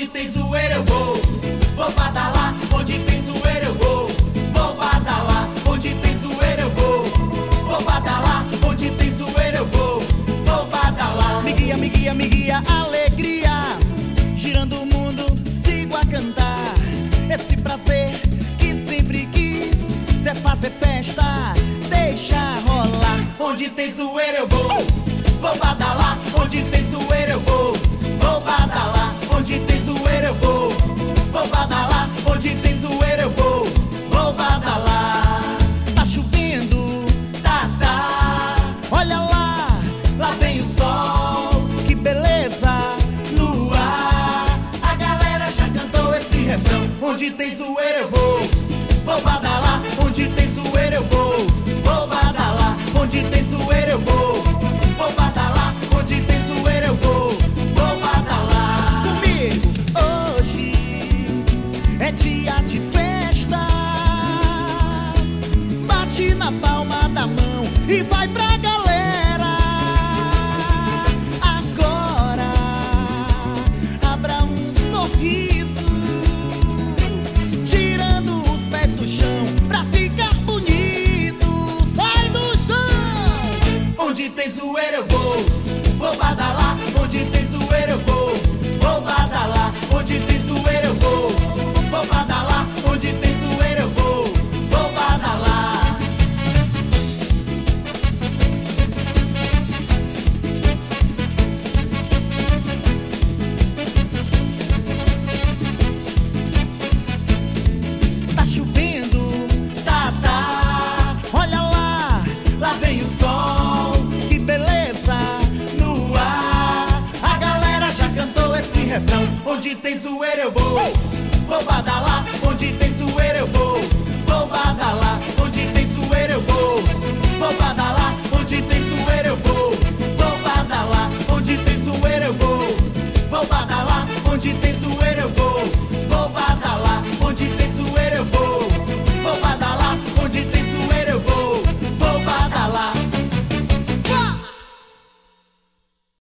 Onde tem zoeira eu vou. Vou badalar. Onde tem zoeira eu vou. Vou badalar. Onde tem zoeira eu vou. Vou badalar. Onde tem zoeira eu vou. Vou badalar. Me guia, me guia, me guia, alegria. Girando o mundo, sigo a cantar. Esse prazer que sempre quis. Ser fazer festa, deixa rolar. Onde tem zoeira eu vou. Vou badalar. Onde tem zoeira eu. Vou Onde tem zoeira eu vou. Vou badalar. Onde tem zoeira eu vou. Vou badalar. Onde tem zoeira eu vou. Vou badalar. Onde tem zoeira eu vou. Vou badalar. Comigo, hoje é dia de festa. Bate na palma da mão e vai pra galera. Chão pra ficar bonito. Sai do chão. Onde tem zoeira eu vou, vou badalar. Onde tem zoeira eu vou, Onde tem zoeira eu vou, vou badalar. Onde